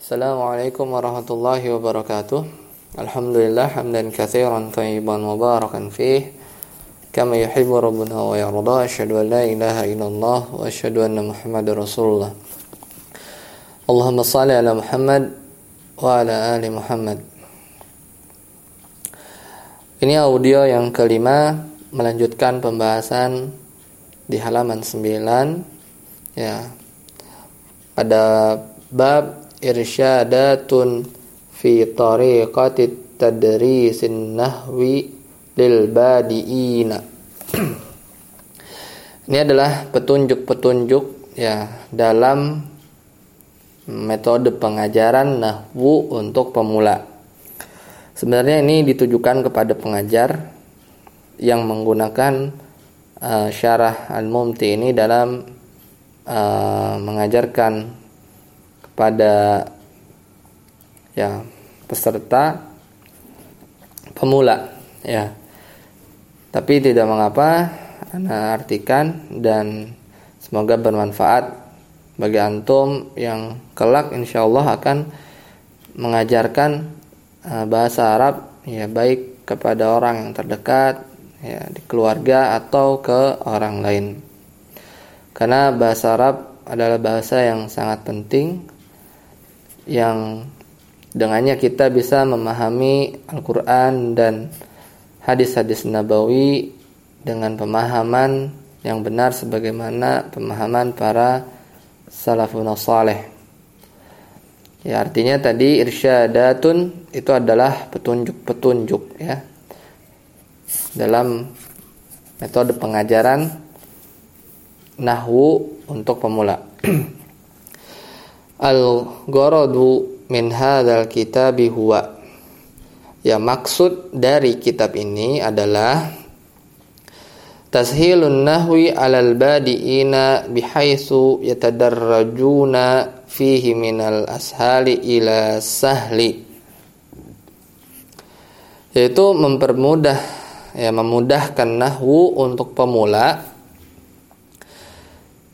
Assalamualaikum warahmatullahi wabarakatuh. Alhamdulillah hamdan katsiran tayyiban mubarakan fih kama yuhibbu rabbuna wa yarda. Asyhadu an la ilaha illallah wa asyhadu anna Muhammadar Rasulullah. Allahumma shalli ala Muhammad wa ala ali Muhammad. Ini audio yang kelima melanjutkan pembahasan di halaman 9 ya pada bab irsyadatun fi tariqati tadrisin nahwi lil badiina. Ini adalah petunjuk-petunjuk ya dalam metode pengajaran nahwu untuk pemula. Sebenarnya ini ditujukan kepada pengajar yang menggunakan uh, syarah al-mumti ini dalam uh, mengajarkan pada ya peserta pemula ya. Tapi tidak mengapa Anda artikan dan semoga bermanfaat bagi antum yang kelak insya Allah akan mengajarkan uh, bahasa Arab ya baik kepada orang yang terdekat ya di keluarga atau ke orang lain. Karena bahasa Arab adalah bahasa yang sangat penting yang dengannya kita bisa memahami Al-Quran dan hadis-hadis Nabawi dengan pemahaman yang benar sebagaimana pemahaman para salafun saleh. Ya artinya tadi irsyadatun itu adalah petunjuk-petunjuk ya. Dalam metode pengajaran nahwu untuk pemula. Al-gharadu min hadzal kitabi huwa. Ya maksud dari kitab ini adalah tashilun nahwi 'alal badiina bihaitsu yatadarrajuna fihi minal ashali ila sahli. Yaitu mempermudah ya memudahkan nahwu untuk pemula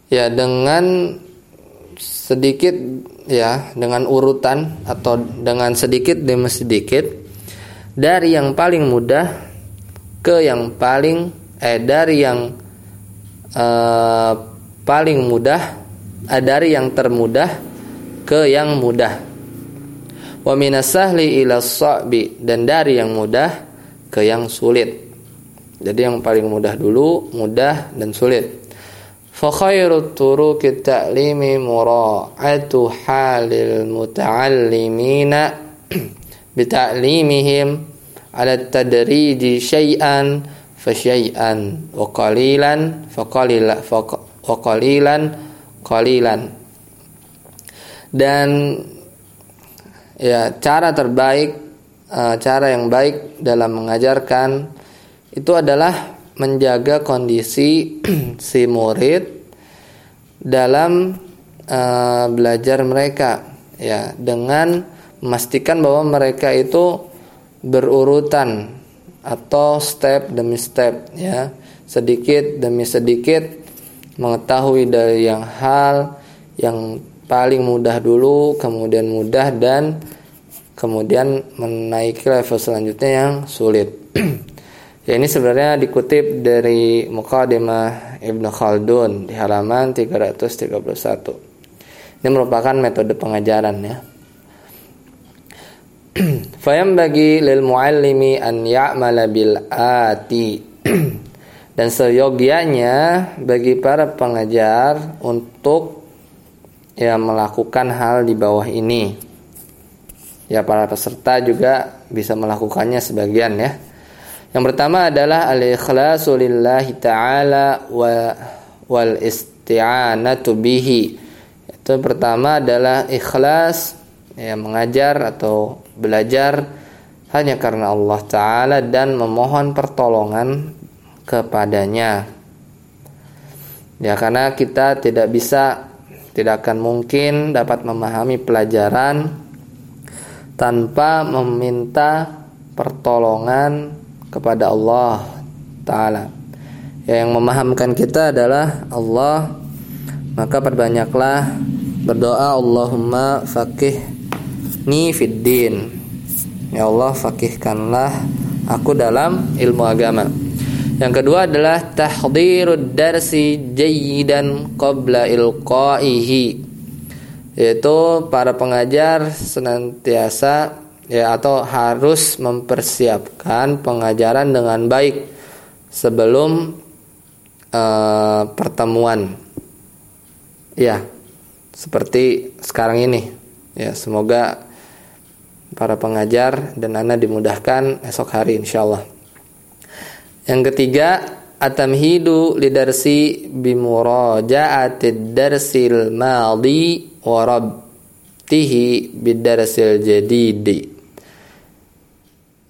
ya dengan sedikit ya dengan urutan atau dengan sedikit demi sedikit dari yang paling mudah ke yang paling eh dari yang eh, paling mudah eh, dari yang termudah ke yang mudah. Wa minasahli ila sa'bi dan dari yang mudah ke yang sulit. Jadi yang paling mudah dulu mudah dan sulit فخير الطرق التعليم مراعاة حال المتعلمين بتعليمهم على التدريج شيئا فشيئا وقليلا فقليلا وقليلا قليلا dan ya cara terbaik cara yang baik dalam mengajarkan itu adalah menjaga kondisi si murid dalam uh, belajar mereka ya dengan memastikan bahwa mereka itu berurutan atau step demi step ya sedikit demi sedikit mengetahui dari yang hal yang paling mudah dulu kemudian mudah dan kemudian menaiki level selanjutnya yang sulit Ya ini sebenarnya dikutip dari Muqaddimah Ibnu Khaldun di halaman 331. Ini merupakan metode pengajaran ya. Fayam bagi lil muallimi an ya'mala bil ati. Dan seyogianya bagi para pengajar untuk ya melakukan hal di bawah ini. Ya para peserta juga bisa melakukannya sebagian ya. Yang pertama adalah al-ikhlasu lillahi ta'ala wa wal isti'anatu bihi. Itu pertama adalah ikhlas ya mengajar atau belajar hanya karena Allah taala dan memohon pertolongan kepadanya. Ya karena kita tidak bisa tidak akan mungkin dapat memahami pelajaran tanpa meminta pertolongan kepada Allah taala. Ya, yang memahamkan kita adalah Allah. Maka perbanyaklah berdoa Allahumma faqih ni fiddin. Ya Allah fakihkanlah aku dalam ilmu agama. Yang kedua adalah tahdhirud darsi jayyidan qabla ilqaihi. Yaitu para pengajar senantiasa ya atau harus mempersiapkan pengajaran dengan baik sebelum uh, pertemuan. Ya, seperti sekarang ini. Ya, semoga para pengajar dan anak dimudahkan esok hari insyaallah. Yang ketiga, atamhidu lidarsi bimuraja'atid darsil madi wa rabtihi bidarsil jadidi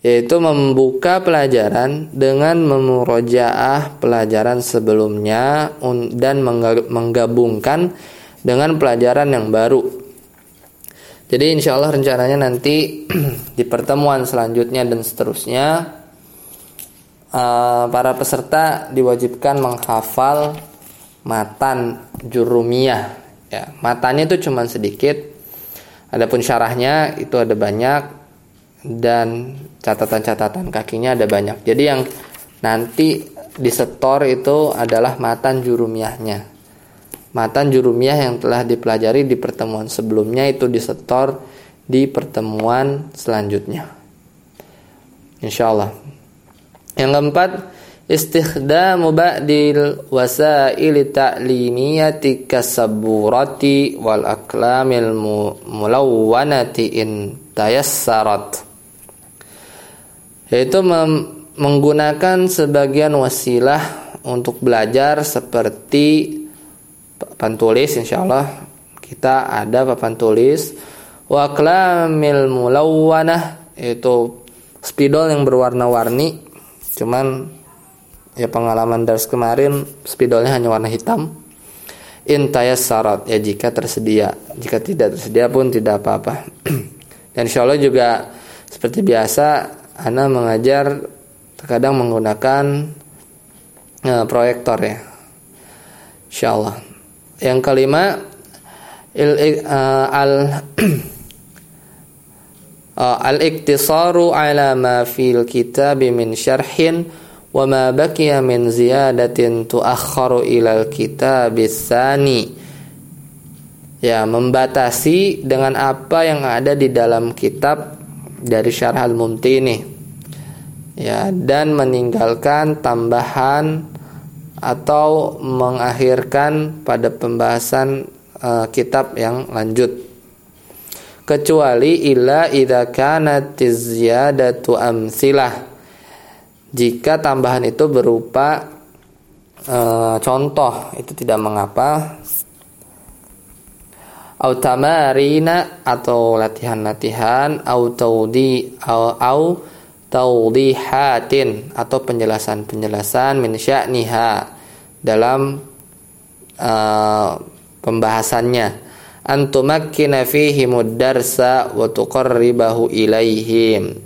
yaitu membuka pelajaran dengan memurojaah pelajaran sebelumnya dan menggabungkan dengan pelajaran yang baru jadi insya Allah rencananya nanti di pertemuan selanjutnya dan seterusnya uh, para peserta diwajibkan menghafal matan jurumiyah. Ya, matanya itu cuma sedikit. Adapun syarahnya itu ada banyak dan catatan-catatan kakinya ada banyak. Jadi yang nanti disetor itu adalah matan jurumiyahnya matan jurumiyah yang telah dipelajari di pertemuan sebelumnya itu disetor di pertemuan selanjutnya. Insyaallah. Yang keempat, istikhdamu ba'dil wasail ta'limiyati kasaburati wal aklamil mulawwanati in tayassarat. Yaitu menggunakan sebagian wasilah untuk belajar seperti papan tulis insyaallah kita ada papan tulis. Wa klamil mulawwanah itu spidol yang berwarna-warni. Cuman ya pengalaman dari kemarin spidolnya hanya warna hitam. Intayas syarat ya jika tersedia. Jika tidak tersedia pun tidak apa-apa. Dan insyaallah juga seperti biasa Ana mengajar terkadang menggunakan uh, proyektor ya. Insyaallah. Yang kelima il, uh, al uh, al-iktisaru ala ma fil kitab min syarhin wa ma baqiya min ziyadatin tuakharu ila al-kitab tsani ya membatasi dengan apa yang ada di dalam kitab dari syarh al-mumti ini ya dan meninggalkan tambahan atau mengakhirkan pada pembahasan uh, kitab yang lanjut. Kecuali illa idza kanat ziyadatu amsilah. Jika tambahan itu berupa uh, contoh itu tidak mengapa au tamarina atau latihan-latihan au taudi au, au taudihatin atau penjelasan-penjelasan min sya'niha dalam uh, pembahasannya. Antumakkina fihi mudarsa wa tuqarribahu ilaihim.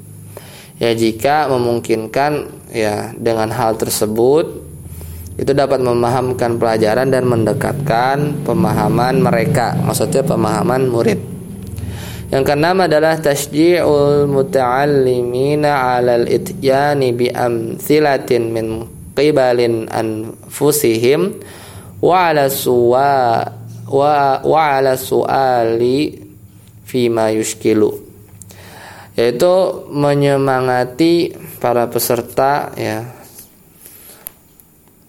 Ya jika memungkinkan ya dengan hal tersebut itu dapat memahamkan pelajaran dan mendekatkan pemahaman mereka. Maksudnya pemahaman murid. Yang keenam adalah tasji'ul muta'allimina 'alal ityani bi amsilatin min qibalin anfusihim wa 'ala suwa wa wa 'ala su'ali fima yushkilu. Yaitu menyemangati para peserta ya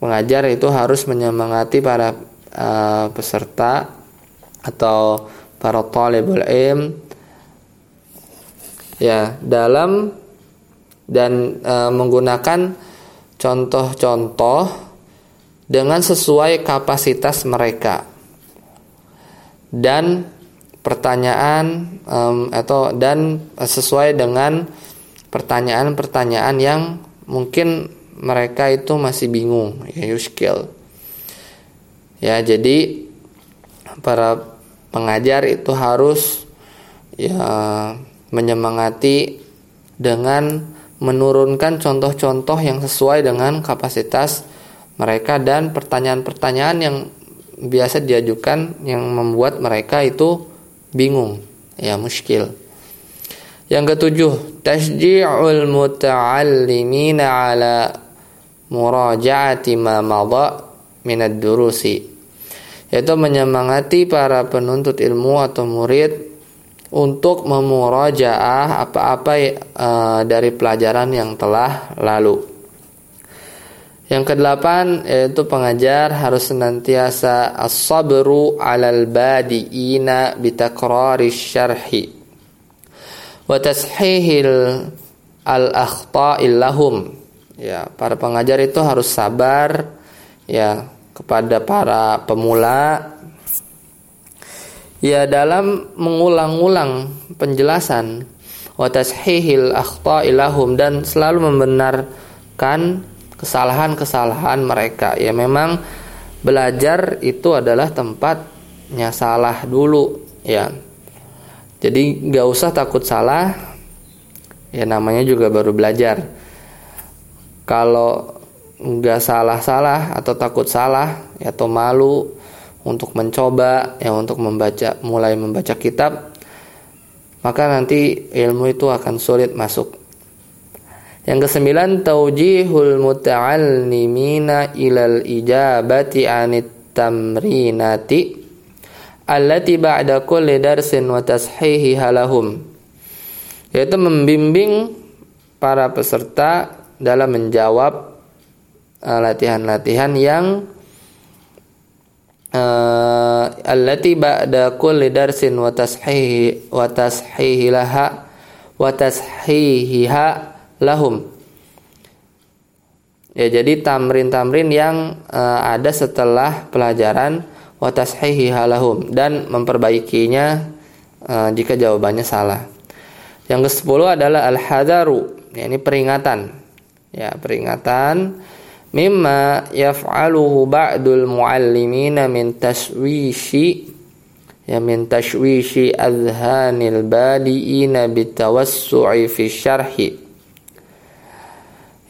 pengajar itu harus menyemangati para uh, peserta atau para talibul ilm. Ya dalam dan e, menggunakan contoh-contoh dengan sesuai kapasitas mereka. Dan pertanyaan um, atau dan sesuai dengan pertanyaan-pertanyaan yang mungkin mereka itu masih bingung ya skill. Ya jadi para pengajar itu harus ya menyemangati dengan menurunkan contoh-contoh yang sesuai dengan kapasitas mereka dan pertanyaan-pertanyaan yang biasa diajukan yang membuat mereka itu bingung ya muskil. Yang ketujuh, tasji'ul muta'allimina ala muraja'ati ma madha minad durusi. Yaitu menyemangati para penuntut ilmu atau murid untuk memurajaah apa-apa uh, dari pelajaran yang telah lalu. Yang kedelapan yaitu pengajar harus senantiasa as-sabru 'alal badiina bitakrari syarhi wa tashihil al-akhta'il lahum. Ya, para pengajar itu harus sabar ya kepada para pemula ya dalam mengulang-ulang penjelasan wa tashihil akhta'il lahum dan selalu membenarkan kesalahan-kesalahan mereka. Ya memang belajar itu adalah tempatnya salah dulu ya. Jadi nggak usah takut salah. Ya namanya juga baru belajar. Kalau nggak salah-salah atau takut salah ya atau malu untuk mencoba ya untuk membaca mulai membaca kitab maka nanti ilmu itu akan sulit masuk. Yang kesembilan taujihul muta'allimina ilal ijabati anit tamrinati allati ba'da kulli darsin wa tashihi halahum yaitu membimbing para peserta dalam menjawab uh, latihan-latihan yang uh, allati ba'da kulli darsin wa tashihi wa tashihi laha wa tashihiha lahum. Ya, jadi tamrin-tamrin yang uh, ada setelah pelajaran watashihi halahum dan memperbaikinya uh, jika jawabannya salah. Yang ke-10 adalah al-hadaru, ya, ini peringatan. Ya, peringatan. Mimma yaf'aluhu ba'dul muallimina min tashwishi ya min tashwishi adhanil badiina bitawassu'i fi syarhi.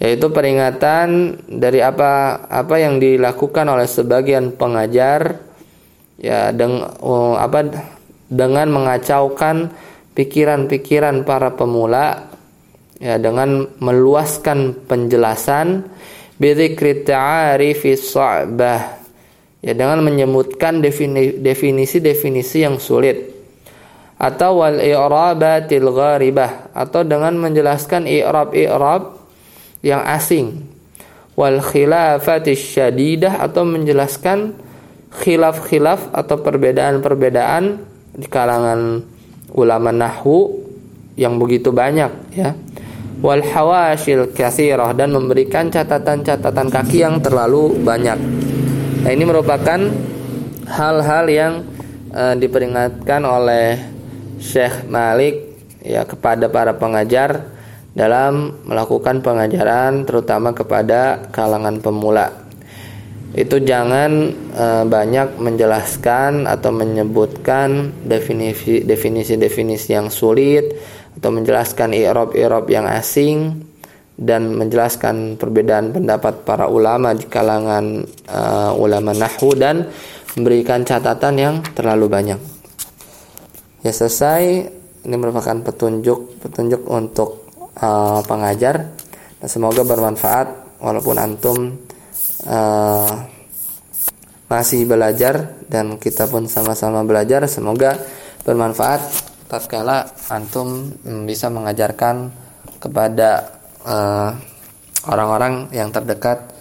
Yaitu peringatan dari apa apa yang dilakukan oleh sebagian pengajar ya dengan uh, apa dengan mengacaukan pikiran-pikiran para pemula ya dengan meluaskan penjelasan bidzikri ta'arifi sa'bah. Ya dengan menyebutkan definisi-definisi yang sulit. Atau wal i'rabatil gharibah. Atau dengan menjelaskan i'rab-i'rab yang asing. Wal khilafati syadidah. Atau menjelaskan khilaf-khilaf atau perbedaan-perbedaan di kalangan ulama nahwu yang begitu banyak ya wal hawashil katsirah dan memberikan catatan-catatan kaki yang terlalu banyak. Nah, ini merupakan hal-hal yang uh, diperingatkan oleh Syekh Malik ya kepada para pengajar dalam melakukan pengajaran terutama kepada kalangan pemula. Itu jangan e, banyak menjelaskan atau menyebutkan definisi definisi-definisi yang sulit atau menjelaskan i'rab-i'rab yang asing dan menjelaskan perbedaan pendapat para ulama di kalangan e, ulama nahwu dan memberikan catatan yang terlalu banyak. Ya selesai. Ini merupakan petunjuk petunjuk untuk uh, pengajar. Dan semoga bermanfaat. Walaupun antum uh, masih belajar dan kita pun sama-sama belajar semoga bermanfaat tatkala antum bisa mengajarkan kepada uh, orang-orang uh, yang terdekat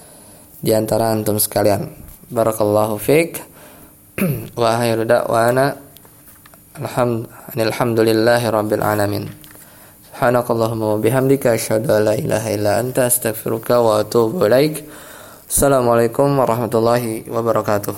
di antara antum sekalian. Barakallahu fiik. Wa khairu da'wana alhamdulillahi rabbil alamin. Subhanakallahumma wa bihamdika asyhadu an la ilaha illa anta astaghfiruka wa atubu ilaik. Assalamualaikum warahmatullahi wabarakatuh.